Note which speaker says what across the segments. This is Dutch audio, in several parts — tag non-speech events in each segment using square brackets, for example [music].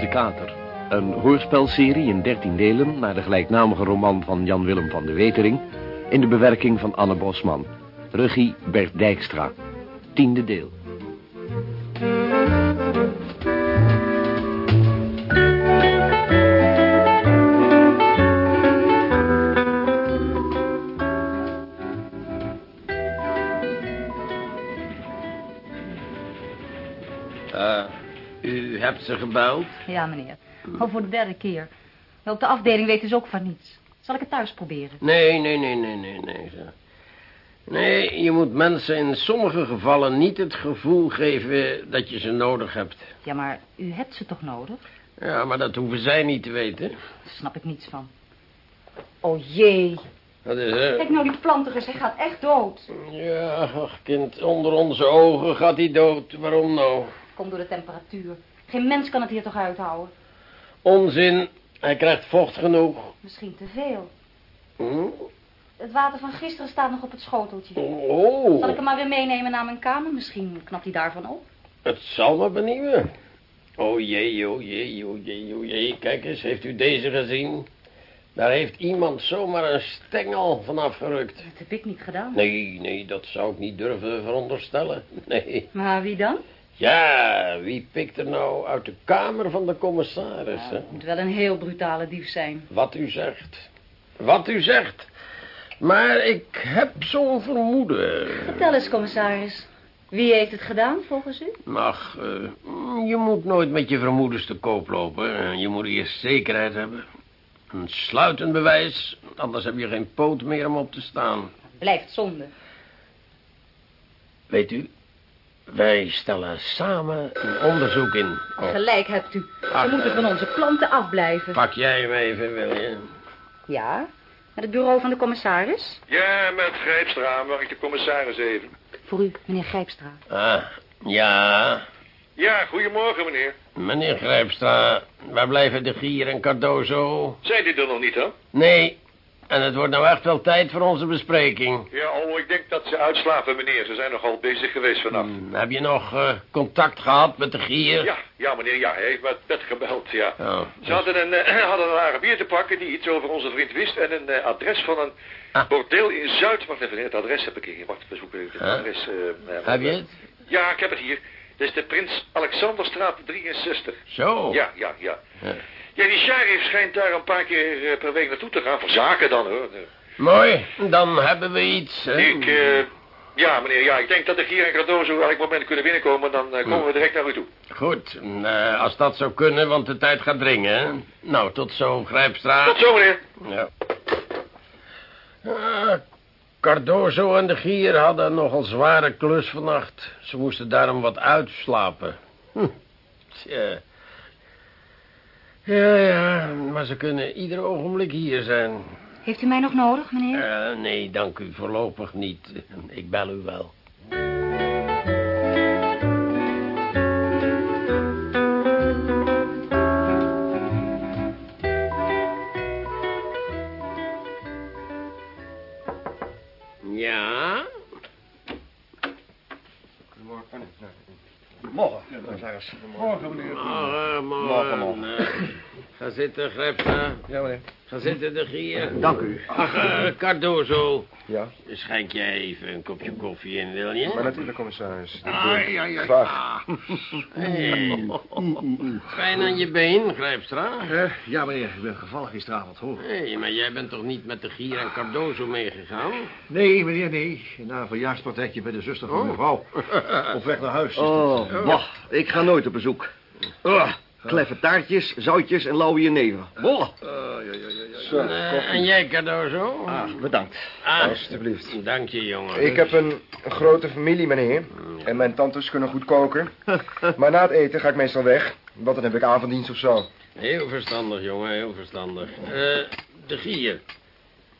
Speaker 1: De Kater. Een hoorspelserie in dertien delen... naar de gelijknamige roman van Jan Willem van de Wetering... in de bewerking van Anne Bosman. Regie Bert Dijkstra. Tiende deel.
Speaker 2: Ze gebeld?
Speaker 3: Ja, meneer. Al voor de derde keer. Op de afdeling weten ze ook van niets. Zal ik het thuis proberen?
Speaker 2: Nee, nee, nee, nee, nee, nee. Nee, je moet mensen in sommige gevallen niet het gevoel geven dat je ze nodig hebt.
Speaker 3: Ja, maar u hebt ze toch nodig?
Speaker 2: Ja, maar dat hoeven zij niet te weten.
Speaker 3: Daar snap ik niets van. Oh jee.
Speaker 2: Dat is, hè?
Speaker 3: Kijk nou die plantigers, hij gaat echt dood.
Speaker 2: Ja, ach, kind, onder onze ogen gaat hij dood. Waarom nou?
Speaker 3: Komt door de temperatuur. Geen mens kan het hier toch uithouden?
Speaker 2: Onzin. Hij krijgt vocht genoeg.
Speaker 3: Misschien te veel.
Speaker 2: Hm?
Speaker 3: Het water van gisteren staat nog op het schoteltje.
Speaker 2: Oh,
Speaker 3: Zal ik hem maar weer meenemen naar mijn kamer? Misschien knapt hij daarvan op.
Speaker 2: het zal me benieuwen. Oh jee, oh jee, oh jee, oh jee. Kijk eens, heeft u deze gezien? Daar heeft iemand zomaar een stengel van afgerukt.
Speaker 3: Dat heb ik niet gedaan.
Speaker 2: Nee, nee, dat zou ik niet durven veronderstellen. [laughs] Nee.
Speaker 3: Maar wie dan?
Speaker 2: Ja, wie pikt er nou uit de kamer van de commissaris?
Speaker 3: Het moet wel een heel brutale dief zijn.
Speaker 2: Wat u zegt. Wat u zegt. Maar ik heb zo'n vermoeden.
Speaker 3: Vertel eens, commissaris. Wie heeft het gedaan, volgens u?
Speaker 2: Ach, eh, je moet nooit met je vermoedens te koop lopen. Je moet eerst zekerheid hebben. Een sluitend bewijs, anders heb je geen poot meer om op te staan.
Speaker 3: Blijft zonde.
Speaker 2: Weet u, wij stellen samen een onderzoek in. Oh,
Speaker 3: Gelijk hebt u.
Speaker 2: Ach,
Speaker 3: We moeten
Speaker 2: eh.
Speaker 3: van onze planten afblijven.
Speaker 2: pak jij hem even, wil je?
Speaker 3: Ja? Met het bureau van de commissaris?
Speaker 4: Ja, met Grijpstra, mag ik de commissaris even?
Speaker 3: Voor u, meneer Grijpstra.
Speaker 2: Ah, ja,
Speaker 4: Ja, goedemorgen meneer.
Speaker 2: meneer Grijpstra, waar blijven de Gier en Cardozo?
Speaker 4: Zijn die er nog niet, hè?
Speaker 2: Nee, en het wordt nou echt wel tijd voor onze bespreking.
Speaker 4: Ja, oh, ik denk dat ze uitslapen, meneer. Ze zijn nogal bezig geweest vannacht.
Speaker 2: Hmm, heb je nog eh, contact gehad met de Gier?
Speaker 4: Ja, ja, meneer, ja, hij heeft met Pet gebeld, ja.
Speaker 2: Oh,
Speaker 4: Ze hadden een, eh, [clears throat] hadden een Arabier te pakken die iets over onze vriend wist... en een eh, adres van een
Speaker 2: Ah.
Speaker 4: bordeel in Zuid... Wacht even, het adres heb ik hier. Wacht, we zoeken het
Speaker 2: Huh?
Speaker 4: adres.
Speaker 2: Heb je het?
Speaker 4: Ja, ik heb het hier. Dat is de Prins Alexanderstraat 63.
Speaker 2: Zo.
Speaker 4: Ja, ja, ja.
Speaker 2: Ja.
Speaker 4: Ja, die sheriff schijnt daar een paar keer eh, per week naartoe te gaan. Voor zaken dan, hoor.
Speaker 2: Mooi, dan hebben we iets.
Speaker 4: Ik, eh, ja, meneer, ja, ik denk dat ik hier en Cardozo elk moment kunnen binnenkomen. Dan eh, komen we direct naar u toe.
Speaker 2: Goed, als dat zou kunnen, want de tijd gaat dringen. hè? Nou, tot zo, Grijpstra.
Speaker 4: Tot zo, meneer.
Speaker 2: Ja. Cardozo en de Gier hadden nogal zware klus vannacht. Ze moesten daarom wat uitslapen. Hm. Tja. Ja, ja, maar ze kunnen ieder ogenblik hier zijn.
Speaker 3: Heeft u mij nog nodig, meneer?
Speaker 2: Eh, nee, dank u, voorlopig niet. Ik bel u wel. Zitten, Grijpstra.
Speaker 5: Ja, meneer.
Speaker 2: Ga zitten, de Gier.
Speaker 5: Dank u.
Speaker 2: Ach, eh, Cardozo.
Speaker 5: Ja,
Speaker 2: Schenk jij even een kopje koffie in, wil je?
Speaker 5: maar natuurlijk, commissaris.
Speaker 2: Ah, [laughs] ja, ja,
Speaker 5: Graag.
Speaker 2: Hey. Pijn aan je been, Grijpstra?
Speaker 5: Eh, ja, meneer, ik ben gevallen gisteravond, hoor.
Speaker 2: Hé, maar jij bent toch niet met de Gier en Cardozo meegegaan?
Speaker 5: Nee, meneer, nee. Na een verjaarspartijtje bij de zuster van
Speaker 2: Oh.
Speaker 5: mijn vrouw. Op weg naar huis.
Speaker 6: Oh, wacht. Ik ga nooit op bezoek. Ugh, kleffe taartjes, zoutjes en lauwe jenever. Bolle.
Speaker 5: Zo,
Speaker 2: Eh,
Speaker 5: koffie.
Speaker 2: en jij, Cardozo?
Speaker 6: Ah, bedankt.
Speaker 2: Ah,
Speaker 7: Alsjeblieft.
Speaker 2: dank je, jongen.
Speaker 7: Ik heb een grote familie, meneer. En mijn tantes kunnen goed koken. [laughs] Maar na het eten ga ik meestal weg. Want dan heb ik avonddienst of zo.
Speaker 2: Heel verstandig, jongen, heel verstandig. Eh, de Gier.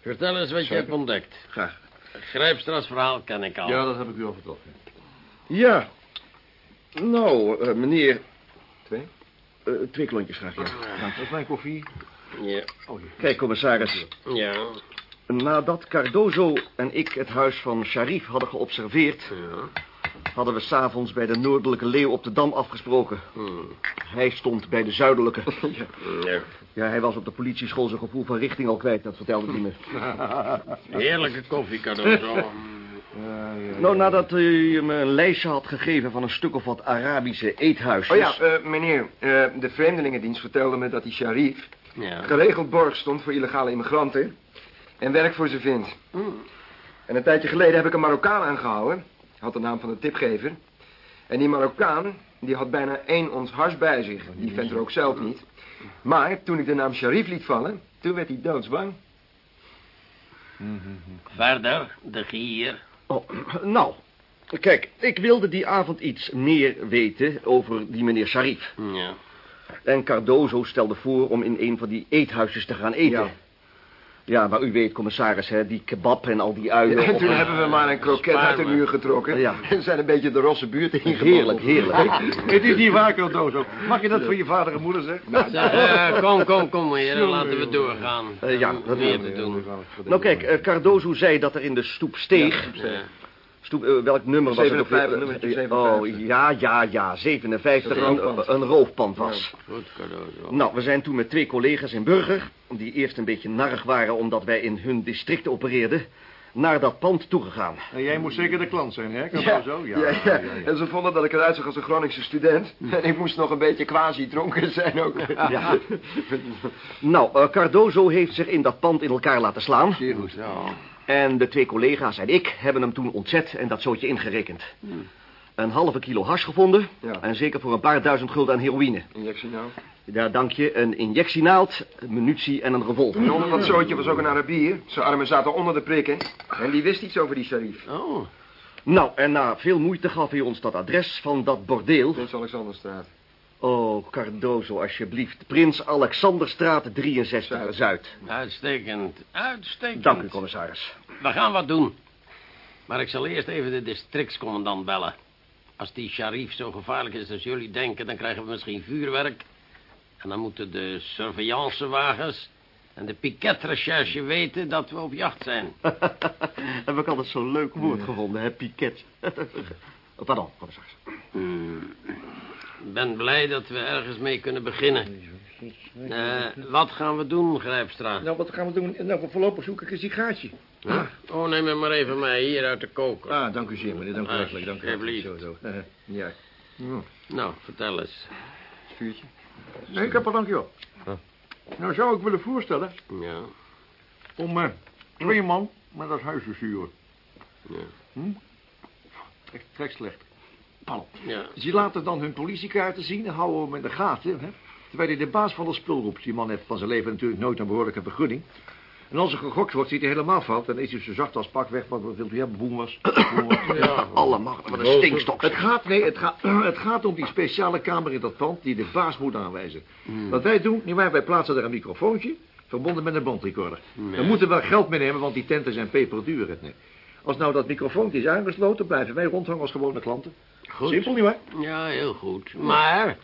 Speaker 2: Vertel eens wat je hebt ontdekt.
Speaker 5: Graag.
Speaker 2: Grijpstra's verhaal ken ik al.
Speaker 5: Ja, dat heb ik u al verteld. ja.
Speaker 6: Ja. Nou, eh, meneer...
Speaker 7: Twee?
Speaker 6: Eh, twee klontjes graag, ja.
Speaker 5: Dat is mijn koffie.
Speaker 2: Ja,
Speaker 6: Kijk, commissaris.
Speaker 2: ja,
Speaker 6: Nadat Cardozo en ik het huis van Sharif hadden geobserveerd...
Speaker 2: ja.
Speaker 6: hadden we s'avonds bij de noordelijke leeuw op de Dam afgesproken. Hij stond bij de zuidelijke. [laughs]
Speaker 2: ja.
Speaker 6: Ja, hij was op de politieschool zijn gevoel van richting al kwijt. Dat vertelde hij me.
Speaker 2: Heerlijke koffie, Cardozo. [laughs]
Speaker 6: Nou, nadat u me een lijstje had gegeven van een stuk of wat Arabische eethuisjes...
Speaker 7: Oh ja, eh, meneer, eh, de Vreemdelingendienst vertelde me dat die Sharif...
Speaker 2: Ja.
Speaker 7: geregeld borg stond voor illegale immigranten... en werk voor ze vindt. En een tijdje geleden heb ik een Marokkaan aangehouden. Had de naam van de tipgever. En die Marokkaan, die had bijna één ons hars bij zich. Die vent er ook zelf niet. Maar toen ik de naam Sharif liet vallen, toen werd hij doodsbang.
Speaker 2: Verder, de gier.
Speaker 6: Oh, nou, kijk, ik wilde die avond iets meer weten over die meneer Sharif.
Speaker 2: Ja.
Speaker 6: En Cardozo stelde voor om in een van die eethuisjes te gaan eten.
Speaker 7: Ja.
Speaker 6: Ja, maar u weet, commissaris, hè, die kebab en al die uien.
Speaker 7: En
Speaker 6: op-
Speaker 7: toen hebben we maar een kroket uit de muur getrokken.
Speaker 6: Ja. [laughs]
Speaker 7: En zijn een beetje de rosse buurt [laughs] ingebabbeld.
Speaker 6: Heerlijk, heerlijk. [laughs]
Speaker 5: Het is niet waar, Cardozo. Mag je dat voor je vader en moeder zeggen?
Speaker 2: Zeg, eh, kom, kom, kom, heren, laten we doorgaan.
Speaker 6: Eh, ja, dat
Speaker 2: meer
Speaker 6: doen
Speaker 2: te doen.
Speaker 6: Nou kijk, eh, Cardozo zei dat er in de stoep steeg...
Speaker 2: Ja.
Speaker 6: Stoep, eh, welk nummer was het? ook
Speaker 7: 57,
Speaker 6: weer?
Speaker 7: nummertje
Speaker 6: Eh,
Speaker 7: 57.
Speaker 6: Oh, ja, ja, ja, 57,
Speaker 7: Een
Speaker 6: een,
Speaker 7: roofpand.
Speaker 6: een roofpand was.
Speaker 2: Goed, Cardozo.
Speaker 6: Nou, we zijn toen met twee collega's in Burger... die eerst een beetje narrig waren omdat wij in hun district opereerden... naar dat pand toegegaan.
Speaker 5: En jij moet zeker de klant zijn, hè,
Speaker 7: Ja,
Speaker 5: Cardozo?
Speaker 7: ja, ja, En ze vonden dat ik eruit zag als een Groningse student. En ik moest nog een beetje quasi dronken zijn ook.
Speaker 6: Ja. nou, eh, Cardozo heeft zich in dat pand in elkaar laten slaan.
Speaker 7: Zeer goed.
Speaker 6: En de twee collega's en ik hebben hem toen ontzet en dat zootje ingerekend. Een halve kilo hars gevonden.
Speaker 7: Ja.
Speaker 6: En zeker voor een paar duizend gulden aan heroïne.
Speaker 7: Injectie nou.
Speaker 6: Ja, dank je. Een injectienaald, een munitie en een revolver.
Speaker 7: En onder dat zootje was ook een Arabier. Zijn armen zaten onder de prikken. En die wist iets over die Sharif.
Speaker 2: Oh,
Speaker 6: Nou, en na veel moeite gaf hij ons dat adres van dat bordeel.
Speaker 7: Prins Alexanderstraat.
Speaker 6: Oh, Cardozo, alsjeblieft. Prins Alexanderstraat 63
Speaker 7: Zuid.
Speaker 6: Zuid.
Speaker 2: uitstekend, uitstekend.
Speaker 6: Dank u, commissaris.
Speaker 2: We gaan wat doen. Maar ik zal eerst even de districtscommandant bellen. Als die Sharif zo gevaarlijk is als jullie denken... dan krijgen we misschien vuurwerk. En dan moeten de surveillancewagens... en de piketrecherche weten dat we op jacht zijn. [laughs]
Speaker 6: Heb ik altijd zo'n leuk woord gevonden, hè, piket. [laughs] Pardon, commissaris.
Speaker 2: Hmm. Ik ben blij dat we ergens mee kunnen beginnen. Eh, wat gaan we doen, Grijpstra?
Speaker 5: Nou, wat gaan we doen? Nou, voorlopig zoek ik een sigaartje.
Speaker 2: Huh? Oh, neem me maar even mee hier uit de koker.
Speaker 5: Ah, dank u zeer, meneer. Dank u
Speaker 2: Ah,
Speaker 5: hartelijk. Dank u. Zo, zo. Eh, ja.
Speaker 2: Nou, vertel eens.
Speaker 7: Vuurtje.
Speaker 5: Nee, ik heb er dankjewel. Nou zou ik willen voorstellen
Speaker 2: Ja,
Speaker 5: om eh, twee man naar dat huis te sturen.
Speaker 2: ja,
Speaker 5: Hm? Echt trek slecht. Paul.
Speaker 2: ja.
Speaker 5: Ze laten dan hun politiekaarten zien en houden hem in de gaten. Hè? Terwijl hij de baas van de spul roept. Die man heeft van zijn leven natuurlijk nooit een behoorlijke vergunning. En als er gegokt wordt, ziet hij helemaal fout. Dan is hij zo zacht als pak weg. Wat wat wilt u hebben? Boem was. [coughs] Boem was.
Speaker 2: Ja.
Speaker 6: Alle macht, wat een stinkstok.
Speaker 5: Het gaat, nee, het gaat, [clears throat] het gaat om die speciale kamer in dat pand die de baas moet aanwijzen.
Speaker 2: Hmm.
Speaker 5: Wat wij doen, nietwaar, wij plaatsen daar een microfoontje, verbonden met een bandrecorder. We moeten wel geld meenemen, want die tenten zijn peperduur. Nee. Als nou dat microfoontje is aangesloten, blijven wij rondhangen als gewone klanten.
Speaker 2: Goed.
Speaker 5: Simpel, nietwaar?
Speaker 2: Ja, heel goed. Maar,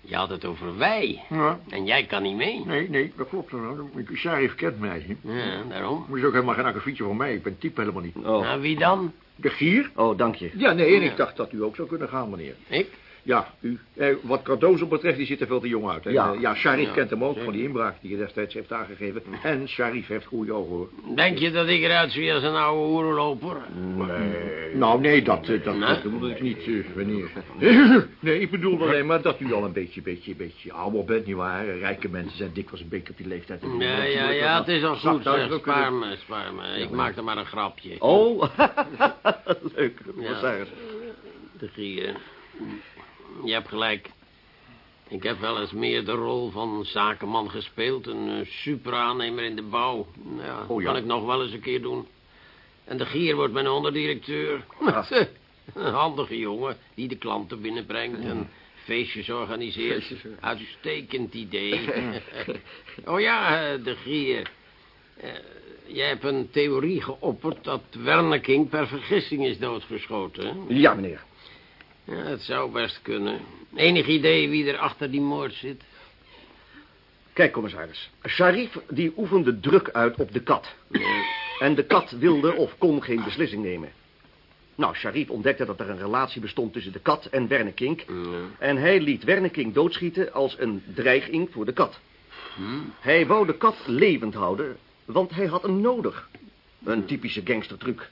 Speaker 2: je had het over wij.
Speaker 5: Ja.
Speaker 2: En jij kan niet mee.
Speaker 5: Nee, nee, dat klopt. Nou, Sharif kent mij.
Speaker 2: Ja, daarom.
Speaker 5: Maar is ook helemaal geen akkefietje van mij. Ik ben type helemaal niet.
Speaker 6: Oh,
Speaker 2: Nou, wie dan?
Speaker 5: De gier?
Speaker 6: oh, dank je.
Speaker 5: Ja, nee, en
Speaker 2: Ja.
Speaker 5: ik dacht dat u ook zou kunnen gaan, meneer.
Speaker 2: Ik?
Speaker 5: Ja, u. Eh, wat Cardozo betreft, die ziet er veel te jong uit. Hè?
Speaker 6: Ja.
Speaker 5: Eh, ja Sharif
Speaker 2: Ja,
Speaker 5: kent hem ook
Speaker 2: zeker.
Speaker 5: van die inbraak die hij destijds heeft aangegeven. En Sharif heeft goede ogen, hoor.
Speaker 2: Denk je dat ik eruit zie als een oude hoerenloper?
Speaker 5: Nee. Nou, nee, dat, eh, dat,
Speaker 2: Nee?
Speaker 5: dat bedoel ik niet, eh, wanneer. [laughs] nee, ik bedoel alleen maar dat u al een beetje, beetje, beetje ouder bent, nietwaar? Rijke mensen zijn dikwijls een beetje op die leeftijd.
Speaker 2: Ja, ja, ja, het is al goed, zeg. Spaar me, spaar me. Ik maak er maar een grapje.
Speaker 6: Oh, [laughs] leuk, commissaris.
Speaker 2: De gier. Je hebt gelijk. Ik heb wel eens meer de rol van zakenman gespeeld. Een eh, superaannemer in de bouw. Ja,
Speaker 5: Oh, ja.
Speaker 2: kan ik nog wel eens een keer doen. En de gier wordt mijn onderdirecteur. [laughs] een handige jongen die de klanten binnenbrengt en feestjes organiseert.
Speaker 7: Feestjes.
Speaker 2: Uitstekend idee. [laughs] oh ja, eh, de gier. Eh, jij hebt een theorie geopperd dat Werner King per vergissing is doodgeschoten. hè?
Speaker 6: Ja, meneer.
Speaker 2: Ja, het zou best kunnen. Enig idee wie er achter die moord zit?
Speaker 6: Kijk, commissaris. Sharif die oefende druk uit op de kat. En de kat wilde of kon geen beslissing nemen. Nou, Sharif ontdekte dat er een relatie bestond tussen de kat en Wernekink. En hij liet Wernekink doodschieten als een dreiging voor de kat. Hij wou de kat levend houden, want hij had hem nodig. Een typische gangstertruc.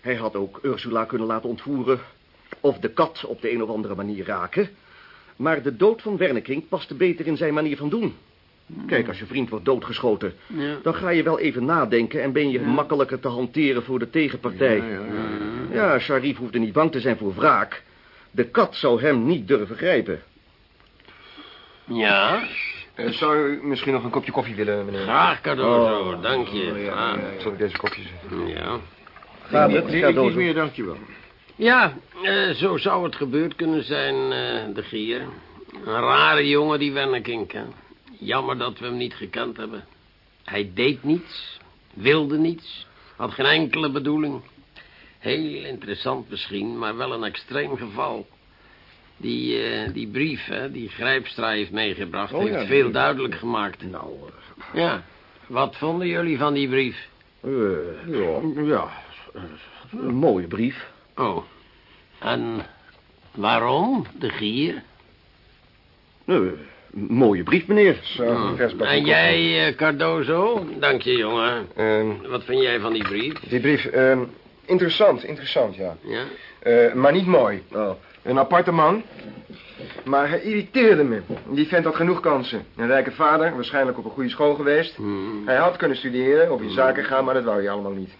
Speaker 6: Hij had ook Ursula kunnen laten ontvoeren... of de kat op de een of andere manier raken. Maar de dood van Wernekink paste beter in zijn manier van doen. Kijk, als je vriend wordt doodgeschoten...
Speaker 2: Ja.
Speaker 6: dan ga je wel even nadenken... en ben je makkelijker te hanteren voor de tegenpartij.
Speaker 5: Ja, ja, ja.
Speaker 6: Ja, Sharif hoefde niet bang te zijn voor wraak. De kat zou hem niet durven grijpen.
Speaker 2: Ja,
Speaker 7: Eh, zou u misschien nog een kopje koffie willen, meneer?
Speaker 2: graag Cardozo, dank je.
Speaker 7: Oh, ja,
Speaker 2: Ah,
Speaker 7: ja, zal ik deze kopjes...
Speaker 2: ja.
Speaker 6: Gaat
Speaker 5: Nee,
Speaker 6: het, Cardozo?
Speaker 5: niet meer, dankjewel.
Speaker 2: Ja, eh, zo zou het gebeurd kunnen zijn, eh, de gier. Een rare jongen, die Wennekink, hè. Jammer dat we hem niet gekend hebben. Hij deed niets, wilde niets, had geen enkele bedoeling. Heel interessant misschien, maar wel een extreem geval. Die, eh, die brief, hè, die Grijpstra heeft meegebracht,
Speaker 5: Oh,
Speaker 2: heeft
Speaker 5: ja,
Speaker 2: veel
Speaker 5: brief.
Speaker 2: duidelijk gemaakt.
Speaker 6: Nou,
Speaker 2: Ja, wat vonden jullie van die brief?
Speaker 6: ja, ja, een mooie brief.
Speaker 2: Oh, en waarom, de gier?
Speaker 6: Een mooie brief, meneer.
Speaker 7: Zo, bakje
Speaker 2: En jij, eh, Cardozo? Dank je, jongen.
Speaker 7: Ehm,
Speaker 2: Wat vind jij van die brief?
Speaker 7: die brief, ehm, interessant, interessant, ja.
Speaker 2: Ja?
Speaker 7: Eh, maar niet mooi.
Speaker 6: Oh,
Speaker 7: Een aparte man. Maar hij irriteerde me. Die vent had genoeg kansen. Een rijke vader, waarschijnlijk op een goede school geweest.
Speaker 2: Hmm.
Speaker 7: Hij had kunnen studeren, of in zaken gaan, maar dat wou hij allemaal niet.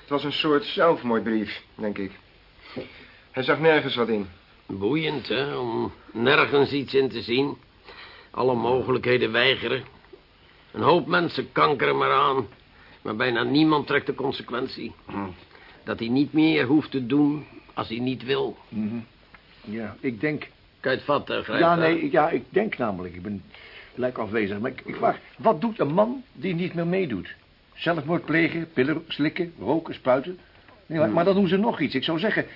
Speaker 7: Het was een soort zelfmoordbrief, denk ik. Hij zag nergens wat in.
Speaker 2: Boeiend, hè, om nergens iets in te zien. Alle mogelijkheden weigeren. Een hoop mensen kankeren maar aan. Maar bijna niemand trekt de consequentie. Dat hij niet meer hoeft te doen als hij niet wil.
Speaker 5: Ja, ik denk...
Speaker 2: Kan je het vatten, Grijp?
Speaker 5: Ja, nee, ja, ik denk namelijk, ik ben gelijk afwezig. Maar ik, ik vraag, wat doet een man die niet meer meedoet? Zelfmoord plegen, pillen slikken, roken, spuiten? Nee, maar, maar dan doen ze nog iets. Ik zou zeggen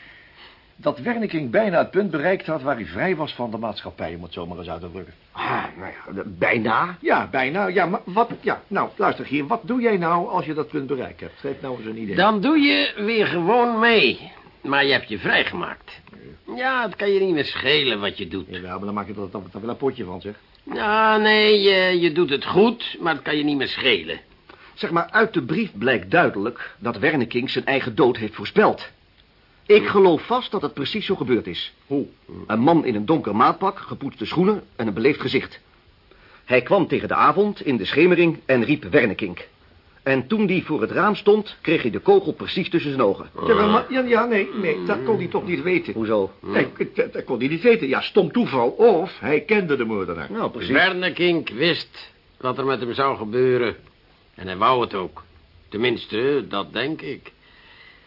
Speaker 5: dat Werniking bijna het punt bereikt had... waar hij vrij was van de maatschappij, om het zo maar eens uit te drukken.
Speaker 6: ah, nou ja, bijna.
Speaker 5: Ja, bijna. Ja, maar wat... Ja, nou, luister hier. Wat doe jij nou als je dat punt bereikt hebt? Geef nou eens een idee.
Speaker 2: Dan doe je weer gewoon mee. Maar je hebt je vrijgemaakt. Ja, het kan je niet meer schelen wat je doet.
Speaker 5: Ja, maar dan maak je er dan, wel een potje van, zeg.
Speaker 2: Ja, nee, je, je doet het goed, maar het kan je niet meer schelen.
Speaker 6: Zeg maar, uit de brief blijkt duidelijk dat Werneking zijn eigen dood heeft voorspeld. Ik geloof vast dat het precies zo gebeurd is.
Speaker 5: Hoe?
Speaker 6: Een man in een donker maatpak, gepoetste schoenen en een beleefd gezicht. Hij kwam tegen de avond in de schemering en riep Wernekink. En toen die voor het raam stond, kreeg hij de kogel precies tussen zijn ogen.
Speaker 5: Ja, ja, ja, nee, nee, dat kon hij toch niet weten.
Speaker 6: Hoezo?
Speaker 5: Nee, dat, dat kon hij niet weten. Ja, stom toeval. Of hij kende de moordenaar.
Speaker 6: Nou, precies.
Speaker 2: Wernekink wist wat er met hem zou gebeuren. En hij wou het ook. Tenminste, dat denk ik.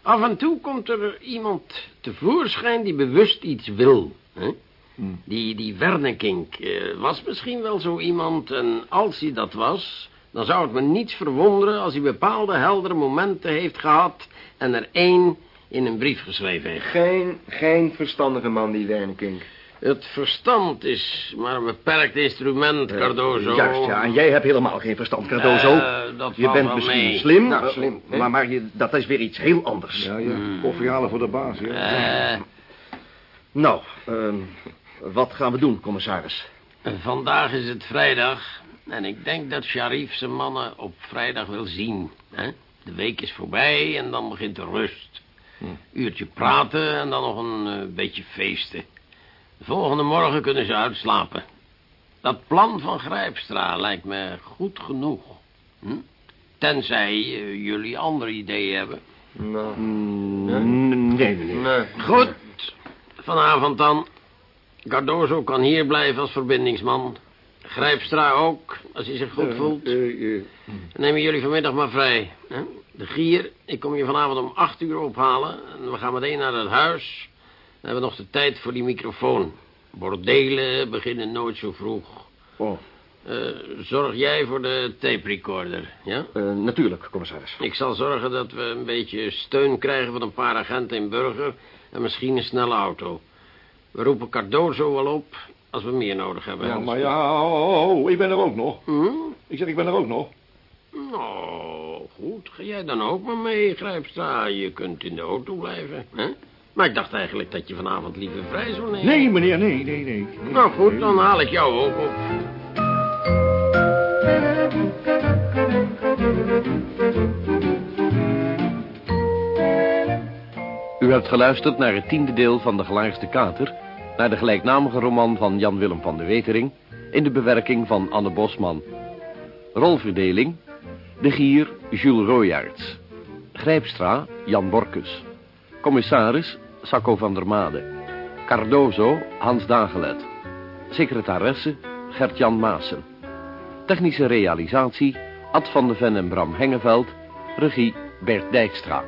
Speaker 2: Af en toe komt er iemand tevoorschijn die bewust iets wil. Hè?
Speaker 5: Hmm.
Speaker 2: Die, die Wernekink eh, was misschien wel zo iemand... en als hij dat was... dan zou het me niets verwonderen... als hij bepaalde heldere momenten heeft gehad... en er één in een brief geschreven heeft.
Speaker 7: Geen, geen verstandige man, die Wernekink.
Speaker 2: Het verstand is maar een beperkt instrument, Cardozo.
Speaker 6: Juist, ja. En jij hebt helemaal geen verstand, Cardozo.
Speaker 2: Eh, dat
Speaker 6: je bent
Speaker 2: wel
Speaker 6: misschien
Speaker 2: mee.
Speaker 6: slim,
Speaker 7: Nou,
Speaker 6: eh,
Speaker 7: slim,
Speaker 6: maar, maar je, dat is weer iets heel anders.
Speaker 5: Ja, ja. Koffie halen voor de baas, ja.
Speaker 2: Eh,
Speaker 6: Nou, ehm, wat gaan we doen, commissaris?
Speaker 2: vandaag is het vrijdag. En ik denk dat Sharif zijn mannen op vrijdag wil zien. Hè? De week is voorbij en dan begint de rust. Uurtje praten en dan nog een eh, beetje feesten. De volgende morgen kunnen ze uitslapen. Dat plan van Grijpstra lijkt me goed genoeg. Hm? Tenzij eh, jullie andere ideeën hebben.
Speaker 7: Nou,
Speaker 6: Nee, meneer.
Speaker 7: nee.
Speaker 2: Goed, vanavond dan. Cardozo kan hier blijven als verbindingsman. Grijpstra ook, als hij zich goed voelt.
Speaker 5: Eh, eh,
Speaker 2: Dan nemen jullie vanmiddag maar vrij. Hè? De gier, ik kom je vanavond om acht uur ophalen. En we gaan meteen naar het huis. Dan hebben we nog de tijd voor die microfoon. Bordelen beginnen nooit zo vroeg.
Speaker 6: Oh,
Speaker 2: Eh, zorg jij voor de tape recorder, ja?
Speaker 6: eh, natuurlijk, commissaris.
Speaker 2: Ik zal zorgen dat we een beetje steun krijgen van een paar agenten in Burger... en misschien een snelle auto. We roepen Cardozo wel op als we meer nodig hebben.
Speaker 5: Ja, maar ja, oh, oh, ik ben er ook nog.
Speaker 2: Hm?
Speaker 5: Ik zeg, ik ben er ook nog.
Speaker 2: Nou, goed. Ga jij dan ook maar mee, Grijpstra? Je kunt in de auto blijven, hè? Maar ik dacht eigenlijk dat je vanavond liever vrij zou nemen.
Speaker 5: Nee, meneer, nee, nee, nee. nee.
Speaker 2: Nou goed, dan haal ik jou ook op.
Speaker 6: U hebt geluisterd naar het tiende deel van De Gelaagste Kater... naar de gelijknamige roman van Jan Willem van de Wetering... in de bewerking van Anne Bosman. Rolverdeling... De Gier, Jules Royaerts. Grijpstra, Jan Borkus. Commissaris, Sacco van der Made. Cardozo, Hans Dagelet. Secretaresse, Gert-Jan Maassen. Technische realisatie, Ad van de Ven en Bram Hengeveld. Regie, Bert Dijkstra.